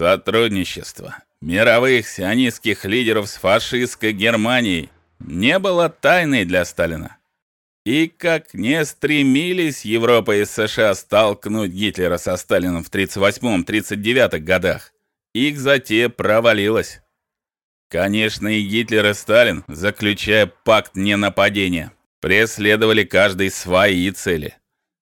Сотрудничество мировых сионистских лидеров с фашистской Германией не было тайной для Сталина. И как не стремились Европа и США столкнуть Гитлера со Сталином в 38-39 годах, их затея провалилась. Конечно, и Гитлер, и Сталин, заключая пакт ненападения, преследовали каждый свои цели.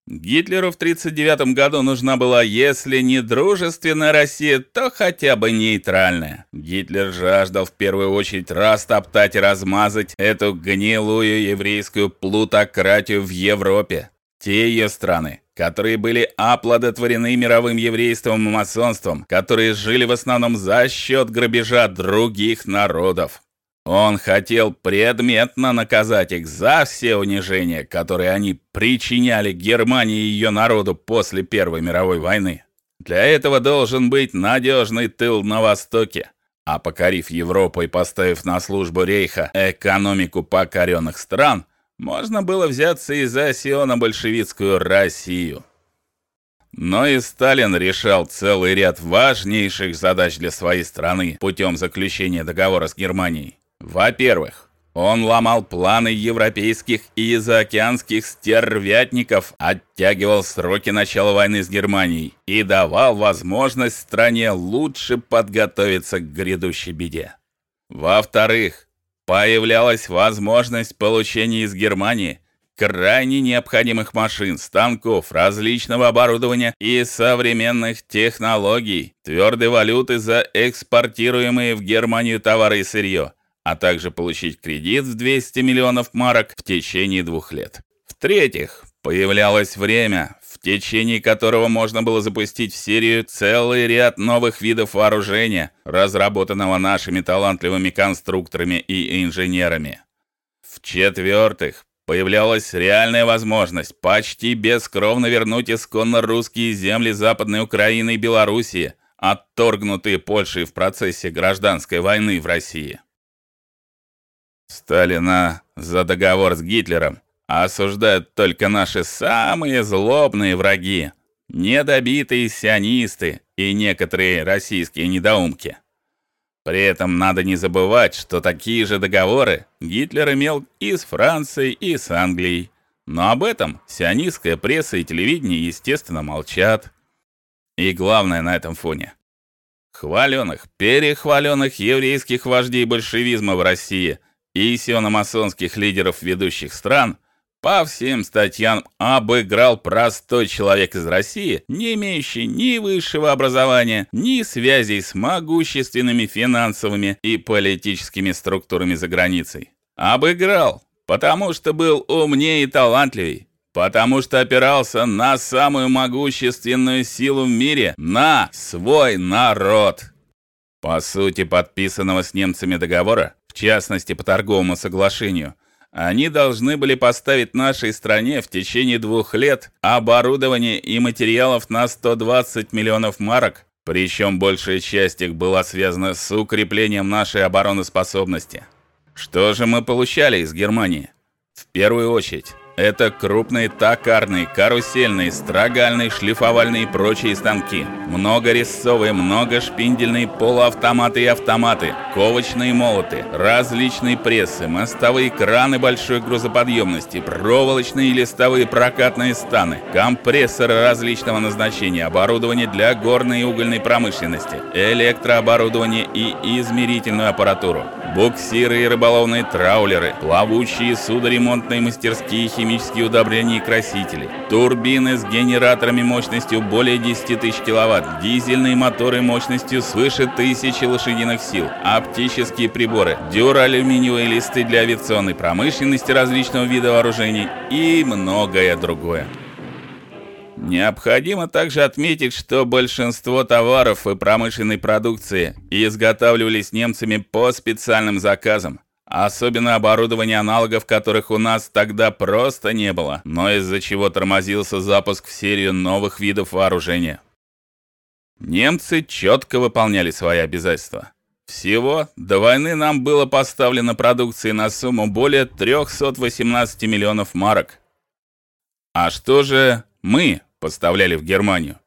Гитлеру в 39 году нужна была, если не дружественная Россия, то хотя бы нейтральная. Гитлер жаждал в первую очередь растоптать и размазать эту гнилую еврейскую плутократию в Европе. Те ее страны, которые были оплодотворены мировым еврейством и масонством, которые жили в основном за счет грабежа других народов. Он хотел предметно наказать их за все унижения, которые они причиняли Германии и ее народу после Первой мировой войны. Для этого должен быть надежный тыл на востоке. А покорив Европу и поставив на службу рейха экономику покоренных стран, можно было взяться и за сионо-большевистскую Россию. Но и Сталин решал целый ряд важнейших задач для своей страны путем заключения договора с Германией. Во-первых, он ломал планы европейских и заокеанских стервятников, оттягивал сроки начала войны с Германией и давал возможность стране лучше подготовиться к грядущей беде. Во-вторых, появлялась возможность получения из Германии крайне необходимых машин, станков, различного оборудования и современных технологий, твердой валюты за экспортируемые в Германию товары и сырье а также получить кредит в 200 миллионов марок в течение двух лет. В-третьих, появлялось время, в течение которого можно было запустить в серию целый ряд новых видов вооружения, разработанного нашими талантливыми конструкторами и инженерами. В-четвертых, появлялась реальная возможность почти бескровно вернуть исконно русские земли Западной Украины и Белоруссии, отторгнутые Польшей в процессе гражданской войны в России. Сталина за договор с Гитлером осуждают только наши самые злобные враги, недобитые сионисты и некоторые российские недоумки. При этом надо не забывать, что такие же договоры Гитлер имел и с Францией, и с Англией. Но об этом сионистская пресса и телевидение, естественно, молчат. И главное на этом фоне хваленых, перехваленных еврейских вождей большевизма в России – и сиономасонских лидеров ведущих стран по всем статьям обыграл простой человек из России, не имеющий ни высшего образования, ни связей с могущественными финансовыми и политическими структурами за границей. Обыграл, потому что был умнее и талантливее, потому что опирался на самую могущественную силу в мире, на свой народ. По сути подписанного с немцами договора в частности по торговому соглашению, они должны были поставить нашей стране в течение двух лет оборудование и материалов на 120 миллионов марок, причем большая часть их была связана с укреплением нашей обороноспособности. Что же мы получали из Германии? В первую очередь это крупные токарные, карусельные, строгальные, шлифовальные и прочие станки. Многорезцовые, многошпиндельные полуавтоматы и автоматы, ковочные молоты, различные прессы, мостовые краны большой грузоподъемности, проволочные и листовые прокатные станы, компрессоры различного назначения, оборудование для горной и угольной промышленности, электрооборудование и измерительную аппаратуру, буксиры и рыболовные траулеры, плавучие судоремонтные мастерские химические химические удобрения и красители, турбины с генераторами мощностью более 10 тысяч киловатт, дизельные моторы мощностью свыше 1000 лошадиных сил, оптические приборы, дюралюминиевые листы для авиационной промышленности различного вида вооружений. И многое другое. Необходимо также отметить, что большинство товаров и промышленной продукции изготавливались немцами по специальным заказам, Особенно оборудование аналогов, которых у нас тогда просто не было, но из-за чего тормозился запуск в серию новых видов вооружения. Немцы четко выполняли свои обязательства. Всего до войны нам было поставлено продукции на сумму более 318 миллионов марок. А что же мы поставляли в Германию?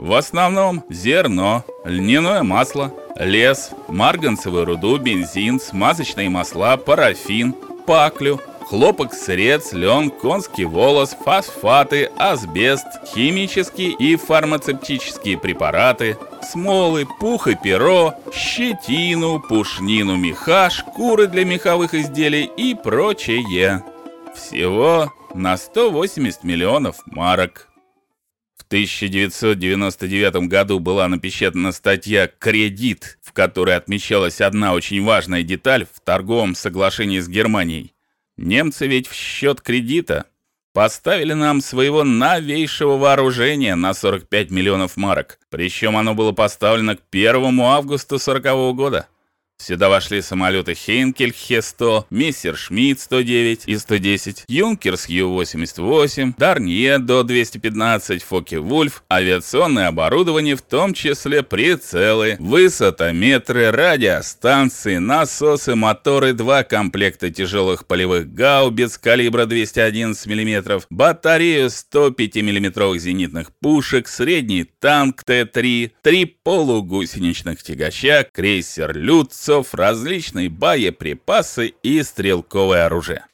В основном зерно, льняное масло, лес, марганцевую руду, бензин, смазочные масла, парафин, паклю, хлопок, сырец, лен, конский волос, фосфаты, асбест, химические и фармацевтические препараты, смолы, пух и перо, щетину, пушнину меха, шкуры для меховых изделий и прочее. Всего на 180 миллионов марок. 1999 году была напечатана статья «Кредит», в которой отмечалась одна очень важная деталь в торговом соглашении с Германией. Немцы ведь в счет кредита поставили нам своего новейшего вооружения на 45 миллионов марок, причем оно было поставлено к 1 августа 40 года. Сюда вошли самолеты Хейнкель Хе-100, Мессершмитт 109 и 110, Юнкерс Ю-88, Дарнье до 215, Фоке-Вульф, авиационное оборудование, в том числе прицелы, высотометры, радиостанции, насосы, моторы, два комплекта тяжелых полевых гаубиц калибра 211 мм, батарею 105 мм зенитных пушек, средний танк Т-3, три полугусеничных тягача, крейсер Люц бойцов различные боеприпасы и стрелковое оружие.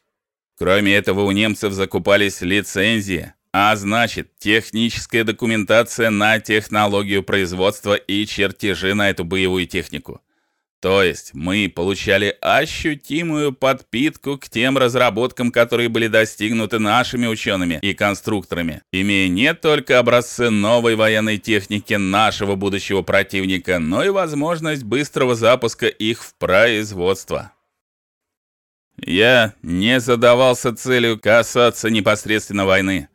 Кроме этого, у немцев закупались лицензии, а значит, техническая документация на технологию производства и чертежи на эту боевую технику. То есть мы получали ощутимую подпитку к тем разработкам, которые были достигнуты нашими учеными и конструкторами, имея не только образцы новой военной техники нашего будущего противника, но и возможность быстрого запуска их в производство. Я не задавался целью касаться непосредственно войны.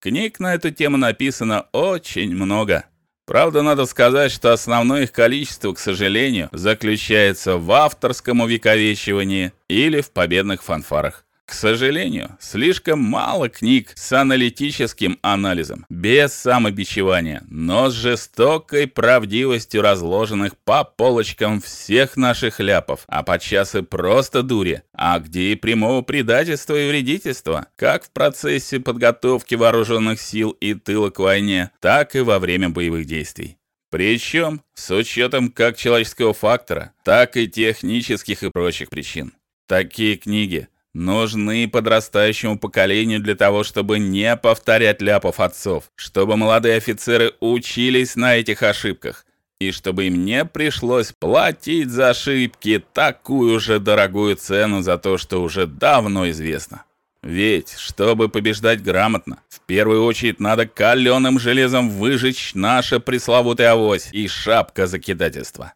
Книг на эту тему написано очень много. Правда, надо сказать, что основное их количество, к сожалению, заключается в авторском увековечивании или в победных фанфарах. К сожалению, слишком мало книг с аналитическим анализом, без самобичевания, но с жестокой правдивостью разложенных по полочкам всех наших ляпов, а подчас и просто дури, а где и прямого предательства и вредительства, как в процессе подготовки вооруженных сил и тыла к войне, так и во время боевых действий. Причем с учетом как человеческого фактора, так и технических и прочих причин. Такие книги нужны подрастающему поколению для того, чтобы не повторять ляпов отцов, чтобы молодые офицеры учились на этих ошибках и чтобы им не пришлось платить за ошибки такую же дорогую цену за то, что уже давно известно. Ведь, чтобы побеждать грамотно, в первую очередь надо каленым железом выжечь наше пресловутое авось и шапка закидательства.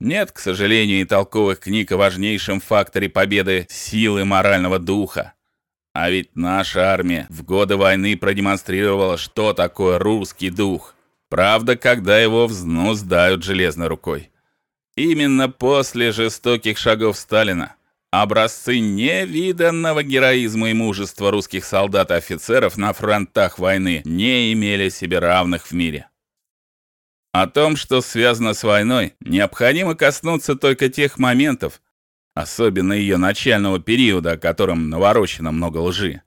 Нет, к сожалению, и толковых книг о важнейшем факторе победы силы морального духа. А ведь наша армия в годы войны продемонстрировала, что такое русский дух. Правда, когда его взнуздают железной рукой. Именно после жестоких шагов Сталина образцы невиданного героизма и мужества русских солдат и офицеров на фронтах войны не имели себе равных в мире. О том, что связано с войной, необходимо коснуться только тех моментов, особенно ее начального периода, о котором наворочено много лжи.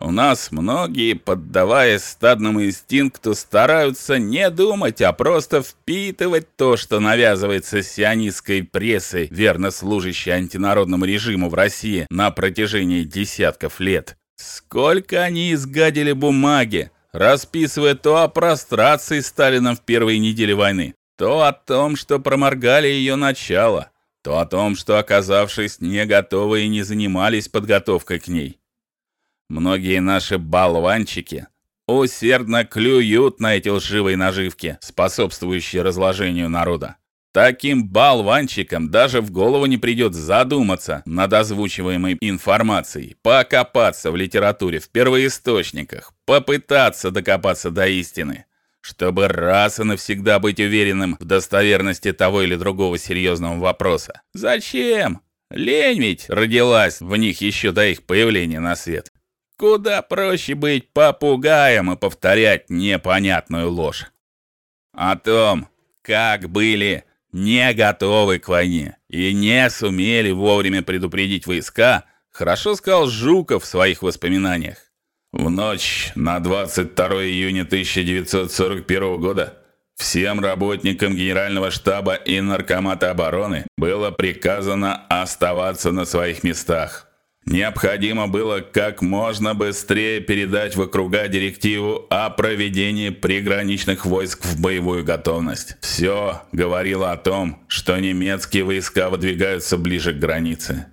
У нас многие, поддаваясь стадному инстинкту, стараются не думать, а просто впитывать то, что навязывается сионистской прессой, верно служащей антинародному режиму в России на протяжении десятков лет. Сколько они изгадили бумаги, расписывая то о прострации Сталина в первые недели войны, то о том, что проморгали ее начало, то о том, что оказавшись не готовы и не занимались подготовкой к ней. Многие наши болванчики усердно клюют на эти лживые наживки, способствующие разложению народа. Таким болванчикам даже в голову не придет задуматься над озвучиваемой информацией, покопаться в литературе, в первоисточниках, попытаться докопаться до истины, чтобы раз и навсегда быть уверенным в достоверности того или другого серьезного вопроса. Зачем? Лень ведь родилась в них еще до их появления на свет. Куда проще быть попугаем и повторять непонятную ложь. О том, как были не готовы к войне и не сумели вовремя предупредить войска, хорошо сказал Жуков в своих воспоминаниях. В ночь на 22 июня 1941 года всем работникам Генерального штаба и Наркомата обороны было приказано оставаться на своих местах. Необходимо было как можно быстрее передать в округа директиву о проведении приграничных войск в боевую готовность. Все говорило о том, что немецкие войска выдвигаются ближе к границе.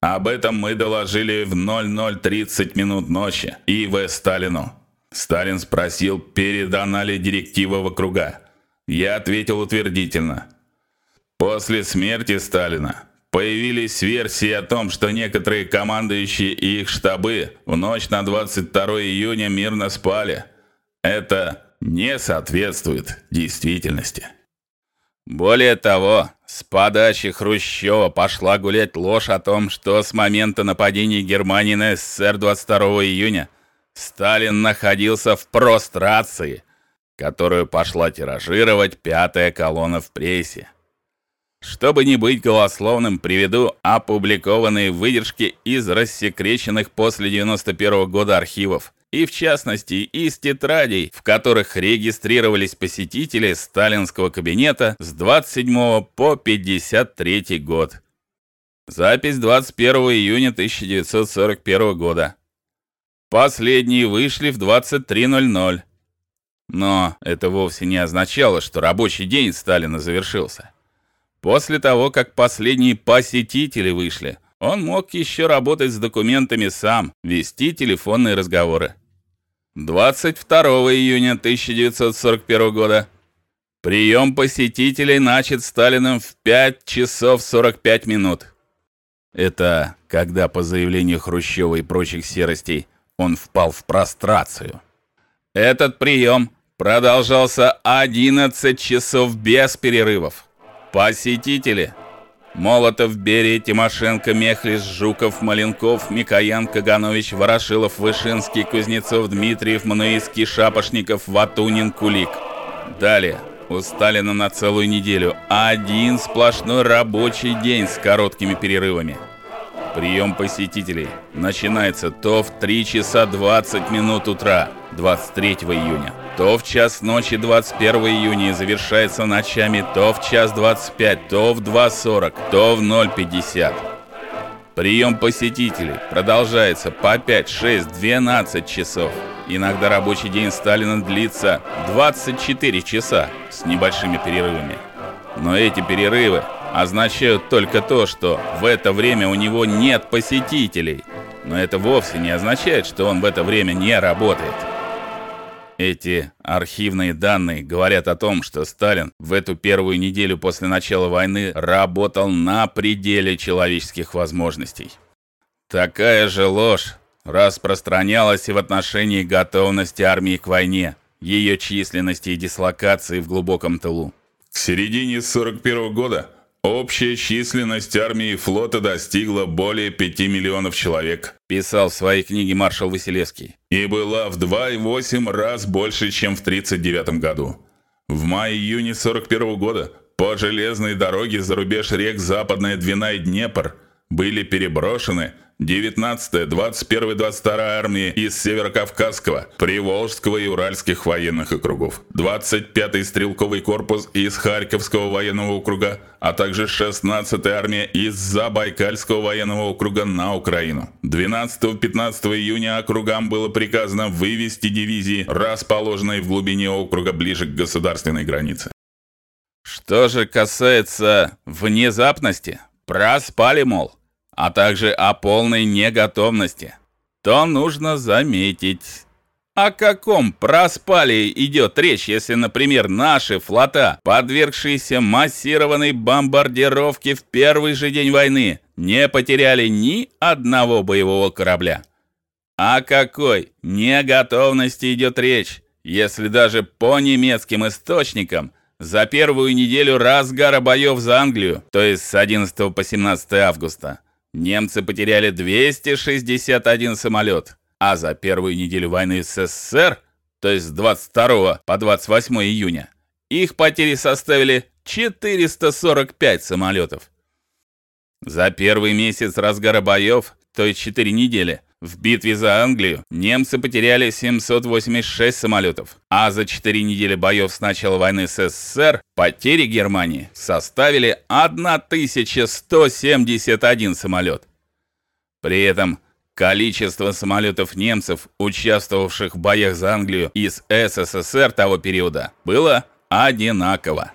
Об этом мы доложили в 00:30 минут ночи. В. Сталину. Сталин спросил, передана ли директива в округа. Я ответил утвердительно. После смерти Сталина Появились версии о том, что некоторые командующие и их штабы в ночь на 22 июня мирно спали. Это не соответствует действительности. Более того, с подачи Хрущева пошла гулять ложь о том, что с момента нападения Германии на СССР 22 июня Сталин находился в прострации, которую пошла тиражировать пятая колонна в прессе. Чтобы не быть голословным, приведу опубликованные выдержки из рассекреченных после 91 -го года архивов, и в частности из тетрадей, в которых регистрировались посетители сталинского кабинета с 27 по 53 год. Запись 21 июня 1941 года. Последние вышли в 23:00. Но это вовсе не означало, что рабочий день Сталина завершился. После того, как последние посетители вышли, он мог еще работать с документами сам, вести телефонные разговоры. 22 июня 1941 года прием посетителей начат Сталиным в 5 часов 45 минут. Это когда по заявлению Хрущева и прочих серостей он впал в прострацию. Этот прием продолжался 11 часов без перерывов. Посетители. Молотов, Берия, Тимошенко, Мехлис, Жуков, Маленков, Микоян, Каганович, Ворошилов, Вышинский, Кузнецов, Дмитриев, Мануицкий, Шапошников, Ватунин, Кулик. Далее. У Сталина на целую неделю один сплошной рабочий день с короткими перерывами. Прием посетителей начинается то в 3 часа 20 минут утра 23 июня, то в час ночи 21 июня и завершается ночами то в час 25, то в 2:40, то в 0:50. Прием посетителей продолжается по 5, 6, 12 часов. Иногда рабочий день Сталина длится 24 часа с небольшими перерывами. Но эти перерывы означают только то, что в это время у него нет посетителей. Но это вовсе не означает, что он в это время не работает. Эти архивные данные говорят о том, что Сталин в эту первую неделю после начала войны работал на пределе человеческих возможностей. Такая же ложь распространялась и в отношении готовности армии к войне, ее численности и дислокации в глубоком тылу. К середине 41 года Общая численность армии и флота достигла более 5 миллионов человек, писал в своей книге маршал Василевский. И была в 2,8 раз больше, чем в 39 году. В мае-июне 41 года по железной дороге за рубеж рек Западная Двина и Днепр были переброшены 19-я, 21-я, 22-я армии из Северокавказского, Приволжского и Уральских военных округов, 25-й стрелковый корпус из Харьковского военного округа, а также 16-я армия из Забайкальского военного округа на Украину. 12-15 июня округам было приказано вывести дивизии, расположенные в глубине округа ближе к государственной границе. Что же касается внезапности, проспали, мол а также о полной неготовности, то нужно заметить, о каком проспале идет речь, если, например, наши флота, подвергшиеся массированной бомбардировке в первый же день войны, не потеряли ни одного боевого корабля? О какой неготовности идет речь, если даже по немецким источникам за первую неделю разгара боев за Англию, то есть с 11 по 17 августа, немцы потеряли 261 самолет, а за первую неделю войны с СССР, то есть с 22 по 28 июня, их потери составили 445 самолетов. За первый месяц разгара боев, то есть 4 недели, В битве за Англию немцы потеряли 786 самолетов, а за 4 недели боев с начала войны с СССР потери Германии составили 1171 самолет. При этом количество самолетов немцев, участвовавших в боях за Англию из СССР того периода, было одинаково.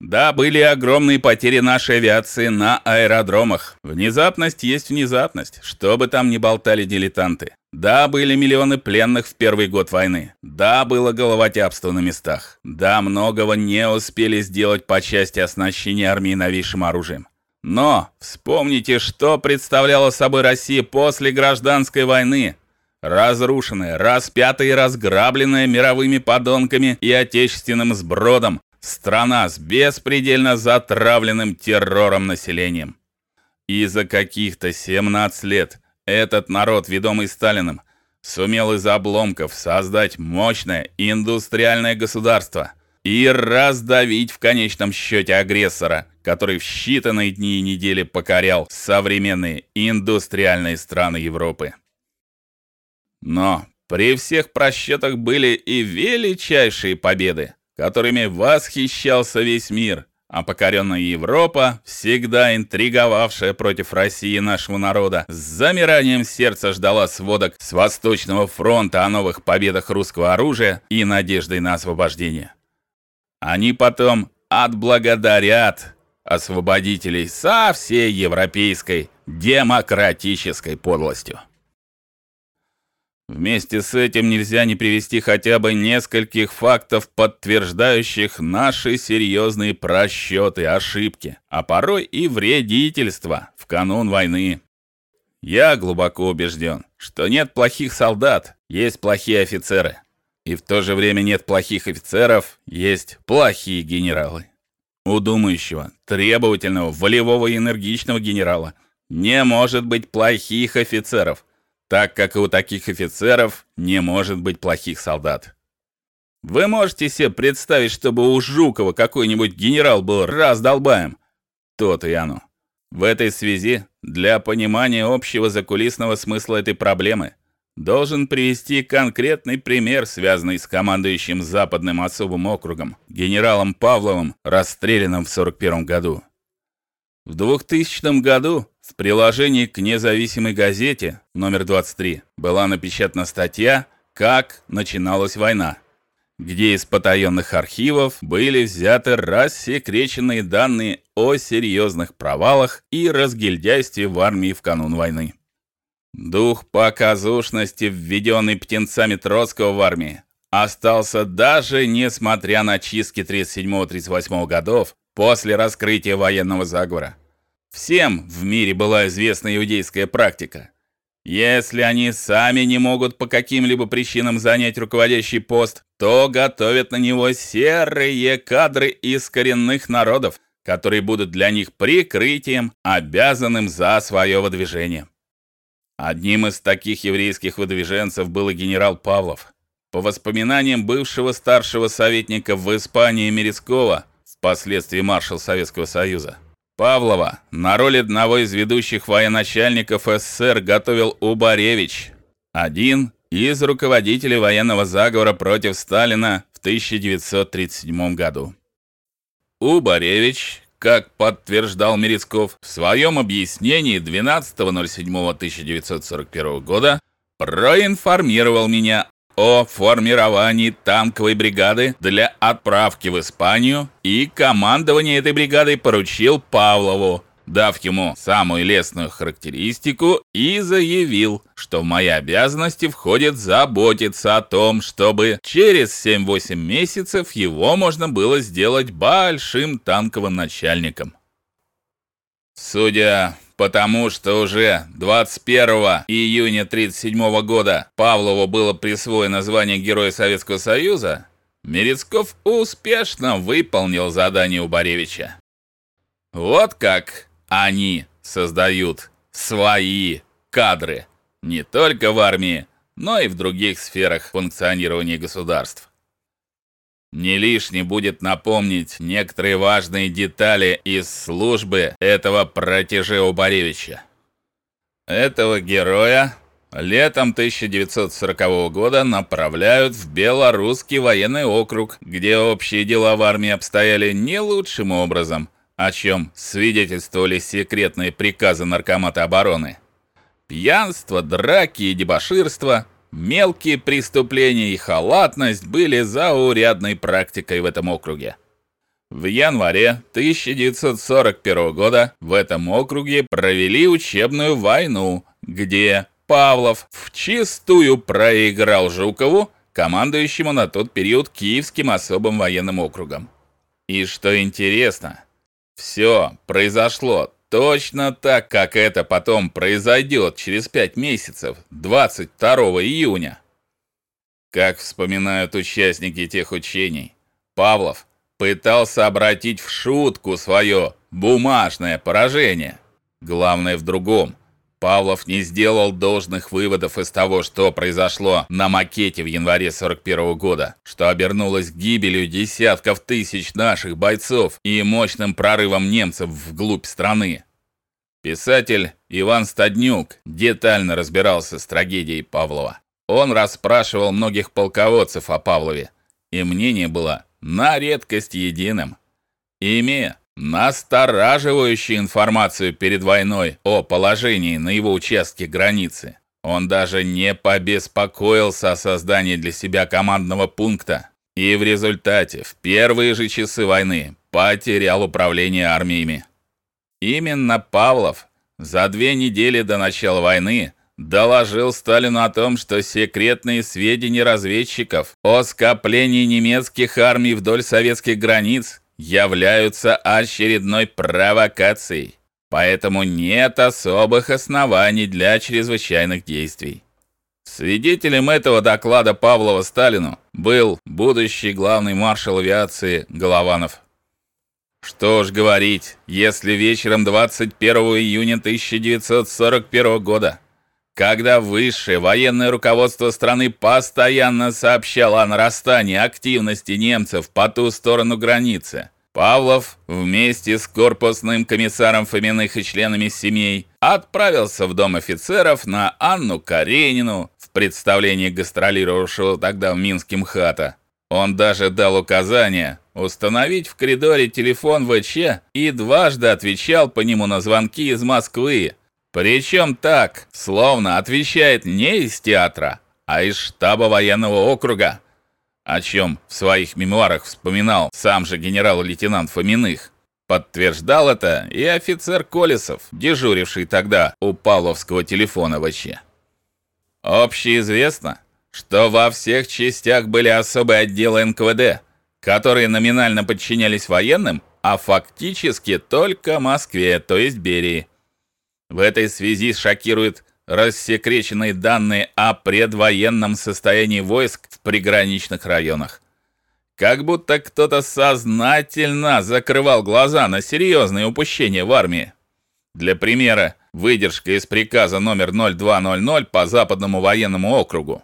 Да, были огромные потери нашей авиации на аэродромах. Внезапность есть внезапность, что бы там ни болтали дилетанты. Да, были миллионы пленных в первый год войны. Да, было головотяпство на местах. Да, многого не успели сделать по части оснащения армии новейшим оружием. Но вспомните, что представляла собой Россия после гражданской войны. Разрушенная, распятая и разграбленная мировыми подонками и отечественным сбродом, Страна с беспредельно затравленным террором населением. И за каких-то 17 лет этот народ, ведомый Сталиным, сумел из обломков создать мощное индустриальное государство и раздавить в конечном счете агрессора, который в считанные дни и недели покорял современные индустриальные страны Европы. Но при всех просчетах были и величайшие победы которыми восхищался весь мир, а покоренная Европа, всегда интриговавшая против России нашего народа, с замиранием сердца ждала сводок с Восточного фронта о новых победах русского оружия и надеждой на освобождение. Они потом отблагодарят освободителей со всей европейской демократической подлостью. Вместе с этим нельзя не привести хотя бы нескольких фактов, подтверждающих наши серьезные просчеты, ошибки, а порой и вредительство в канун войны. Я глубоко убежден, что нет плохих солдат, есть плохие офицеры. И в то же время нет плохих офицеров, есть плохие генералы. У думающего, требовательного, волевого и энергичного генерала не может быть плохих офицеров – так как и у таких офицеров не может быть плохих солдат. Вы можете себе представить, чтобы у Жукова какой-нибудь генерал был раздолбаем? То-то и оно. В этой связи, для понимания общего закулисного смысла этой проблемы, должен привести конкретный пример, связанный с командующим Западным особым округом, генералом Павловым, расстрелянным в 41 году. В 2000 году в приложении к независимой газете номер 23 была напечатана статья «Как начиналась война», где из потаенных архивов были взяты рассекреченные данные о серьезных провалах и разгильдяйстве в армии в канун войны. Дух показушности, введенный птенцами Троцкого в армии, остался даже несмотря на чистки 37-38 годов после раскрытия военного заговора. Всем в мире была известна иудейская практика. Если они сами не могут по каким-либо причинам занять руководящий пост, то готовят на него серые кадры из коренных народов, которые будут для них прикрытием, обязанным за свое выдвижение. Одним из таких еврейских выдвиженцев был генерал Павлов. По воспоминаниям бывшего старшего советника в Испании Мерецкого, впоследствии маршал Советского Союза, Павлова на роль одного из ведущих военачальников СССР готовил Убаревич, один из руководителей военного заговора против Сталина в 1937 году. Убаревич, как подтверждал Мерецков в своем объяснении 12.07.1941 года, проинформировал меня о формировании танковой бригады для отправки в Испанию, и командование этой бригадой поручил Павлову, дав ему самую лестную характеристику и заявил, что в мои обязанности входит заботиться о том, чтобы через 7-8 месяцев его можно было сделать большим танковым начальником. Судя потому что уже 21 июня 1937 года Павлову было присвоено звание Героя Советского Союза, Мерецков успешно выполнил задание у Боревича. Вот как они создают свои кадры не только в армии, но и в других сферах функционирования государств. Не лишне будет напомнить некоторые важные детали из службы этого протеже Убаревича. Этого героя летом 1940 года направляют в Белорусский военный округ, где общие дела в армии обстояли не лучшим образом, о чем свидетельствовали секретные приказы наркомата обороны. Пьянство, драки и дебоширство, мелкие преступления и халатность были заурядной практикой в этом округе. В январе 1941 года в этом округе провели учебную войну, где Павлов в чистую проиграл Жукову, командующему на тот период Киевским особым военным округом. И что интересно, все произошло точно так, как это потом произойдет через пять месяцев, 22 июня. Как вспоминают участники тех учений, Павлов пытался обратить в шутку свое бумажное поражение. Главное в другом. Павлов не сделал должных выводов из того, что произошло на макете в январе 41 года, что обернулось гибелью десятков тысяч наших бойцов и мощным прорывом немцев вглубь страны. Писатель Иван Стаднюк детально разбирался с трагедией Павлова. Он расспрашивал многих полководцев о Павлове, и мнение было на редкость единым. Имея настораживающую информацию перед войной о положении на его участке границы, он даже не побеспокоился о создании для себя командного пункта и в результате в первые же часы войны потерял управление армиями. Именно Павлов за две недели до начала войны доложил Сталину о том, что секретные сведения разведчиков о скоплении немецких армий вдоль советских границ являются очередной провокацией. Поэтому нет особых оснований для чрезвычайных действий. Свидетелем этого доклада Павлова Сталину был будущий главный маршал авиации Голованов. Что ж говорить, если вечером 21 июня 1941 года когда высшее военное руководство страны постоянно сообщало о нарастании активности немцев по ту сторону границы. Павлов вместе с корпусным комиссаром Фоминых и членами семей отправился в дом офицеров на Анну Каренину в представлении гастролировавшего тогда в Минске МХАТа. Он даже дал указание установить в коридоре телефон ВЧ и дважды отвечал по нему на звонки из Москвы, причем так, словно отвечает не из театра, а из штаба военного округа, о чем в своих мемуарах вспоминал сам же генерал-лейтенант Фоминых. Подтверждал это и офицер Колесов, дежуривший тогда у Павловского телефона вообще. Общеизвестно, что во всех частях были особые отделы НКВД, которые номинально подчинялись военным, а фактически только Москве, то есть Берии. В этой связи шокирует рассекреченные данные о предвоенном состоянии войск в приграничных районах. Как будто кто-то сознательно закрывал глаза на серьезные упущения в армии. Для примера, выдержка из приказа номер 0200 по Западному военному округу.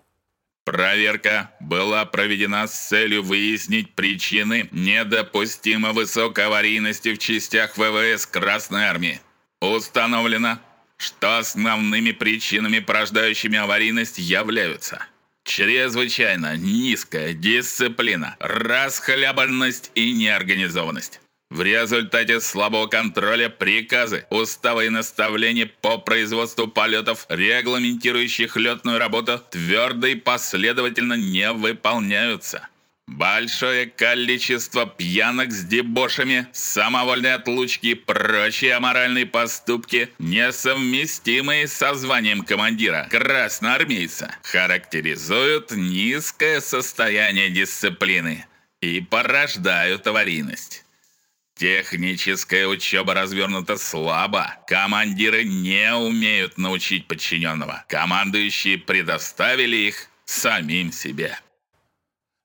Проверка была проведена с целью выяснить причины недопустимо высокой аварийности в частях ВВС Красной армии. Установлено, что основными причинами, порождающими аварийность, являются чрезвычайно низкая дисциплина, расхлябанность и неорганизованность. В результате слабого контроля приказы, уставы и наставления по производству полетов, регламентирующих летную работу, твердо и последовательно не выполняются. Большое количество пьянок с дебошами, самовольные отлучки и прочие аморальные поступки, несовместимые со званием командира красноармейца, характеризуют низкое состояние дисциплины и порождают аварийность. Техническая учеба развернута слабо. Командиры не умеют научить подчиненного. Командующие предоставили их самим себе.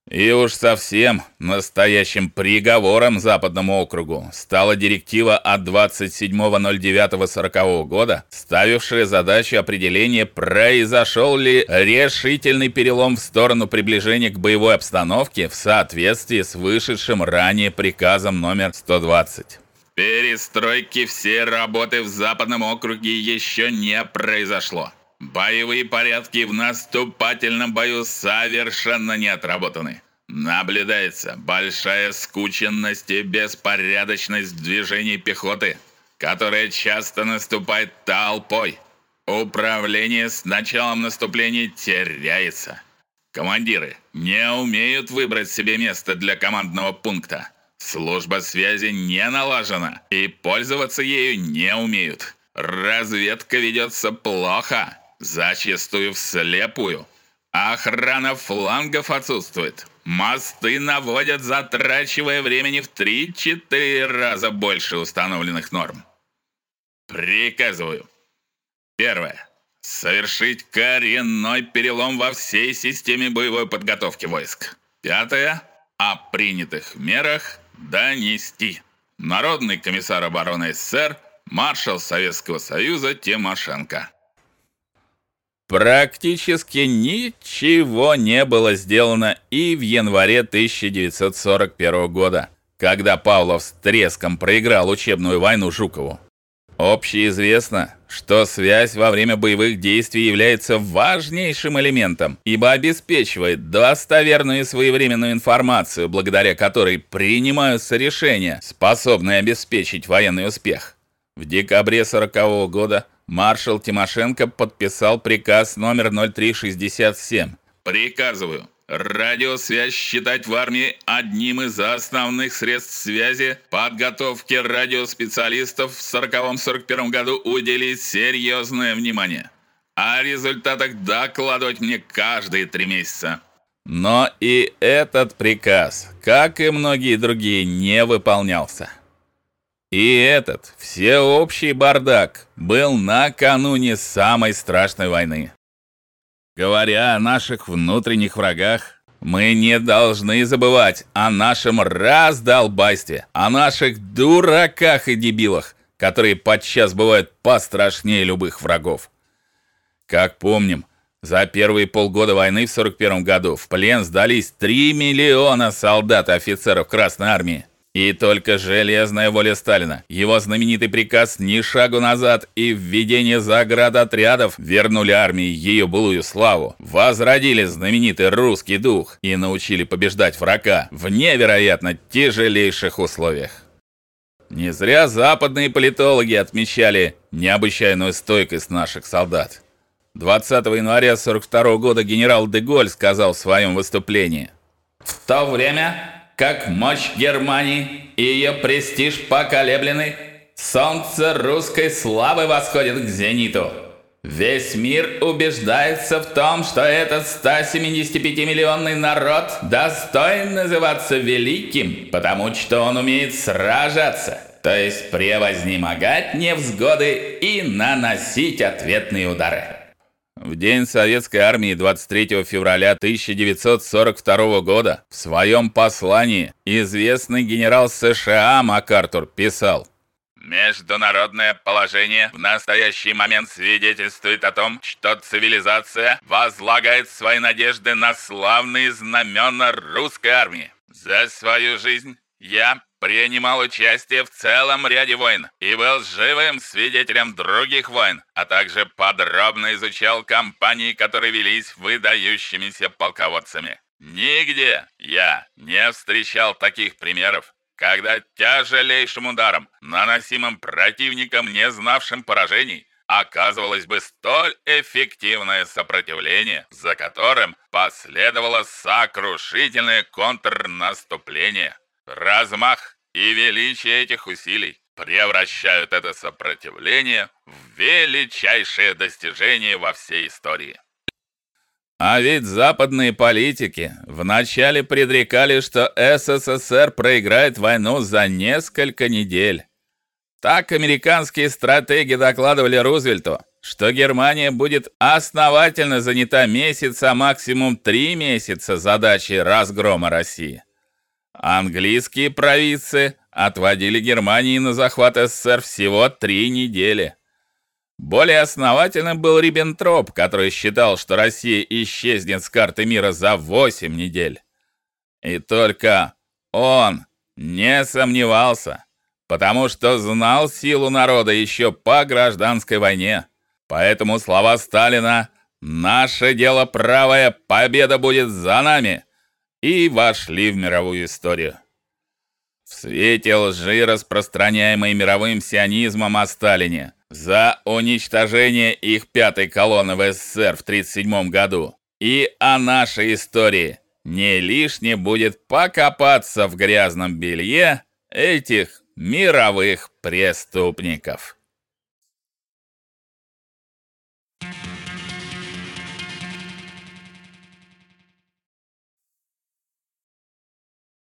И уж совсем настоящим приговором Западному округу стала директива от 27.09.40 года, ставившая задачу определения, произошел ли решительный перелом в сторону приближения к боевой обстановке в соответствии с вышедшим ранее приказом номер 120. Перестройки все работы в Западном округе еще не произошло. Боевые порядки в наступательном бою совершенно не отработаны. Наблюдается большая скученность и беспорядочность движений пехоты, которая часто наступает толпой. Управление с началом наступления теряется. Командиры не умеют выбрать себе место для командного пункта. Служба связи не налажена, и пользоваться ею не умеют. Разведка ведется плохо, зачастую вслепую. Охрана флангов отсутствует. Мосты наводят, затрачивая времени в 3-4 раза больше установленных норм. Приказываю. Первое. Совершить коренной перелом во всей системе боевой подготовки войск. Пятое. О принятых мерах донести. Народный комиссар обороны СССР, маршал Советского Союза Тимошенко. Практически ничего не было сделано и в январе 1941 года, когда Павлов с треском проиграл учебную войну Жукову. Общеизвестно, что связь во время боевых действий является важнейшим элементом, ибо обеспечивает достоверную и своевременную информацию, благодаря которой принимаются решения, способные обеспечить военный успех. В декабре 40 -го года маршал Тимошенко подписал приказ номер 0367. Приказываю Радиосвязь считать в армии одним из основных средств связи. Подготовке радиоспециалистов в 40-41 году уделить серьезное внимание. О результатах докладывать мне каждые три месяца. Но и этот приказ, как и многие другие, не выполнялся. И этот всеобщий бардак был накануне самой страшной войны. Говоря о наших внутренних врагах, мы не должны забывать о нашем раздолбайстве, о наших дураках и дебилах, которые подчас бывают пострашнее любых врагов. Как помним, за первые полгода войны в 41 году в плен сдались 3 миллиона солдат и офицеров Красной армии. И только железная воля Сталина, его знаменитый приказ ни шагу назад и введение заградотрядов вернули армии ее былую славу, возродили знаменитый русский дух и научили побеждать врага в невероятно тяжелейших условиях. Не зря западные политологи отмечали необычайную стойкость наших солдат. 20 января 42 года генерал Деголь сказал в своем выступлении: "В то время как мощь Германии и ее престиж поколеблены, солнце русской славы восходит к зениту. Весь мир убеждается в том, что этот 175-миллионный народ достоин называться великим, потому что он умеет сражаться, то есть превознемогать невзгоды и наносить ответные удары. В день советской армии 23 февраля 1942 года в своем послании известный генерал США МакАртур писал: Международное положение в настоящий момент свидетельствует о том, что цивилизация возлагает свои надежды на славные знамена русской армии. За свою жизнь я принимал участие в целом ряде войн и был живым свидетелем других войн, а также подробно изучал кампании, которые велись выдающимися полководцами. Нигде я не встречал таких примеров, когда тяжелейшим ударом, наносимым противником, не знавшим поражений, оказывалось бы столь эффективное сопротивление, за которым последовало сокрушительное контрнаступление. Размах и величие этих усилий превращают это сопротивление в величайшее достижение во всей истории. А ведь западные политики вначале предрекали, что СССР проиграет войну за несколько недель. Так американские стратеги докладывали Рузвельту, что Германия будет основательно занята месяц, а максимум три месяца задачей разгрома России. Английские провинции отводили Германии на захват СССР всего три недели. Более основательным был Риббентроп, который считал, что Россия исчезнет с карты мира за 8 недель. И только он не сомневался, потому что знал силу народа еще по гражданской войне. Поэтому слова Сталина «Наше дело правое, победа будет за нами» и вошли в мировую историю. В свете лжи, распространяемой мировым сионизмом о Сталине, за уничтожение их пятой колонны в СССР в 1937 году и о нашей истории не лишне будет покопаться в грязном белье этих мировых преступников. Thank you.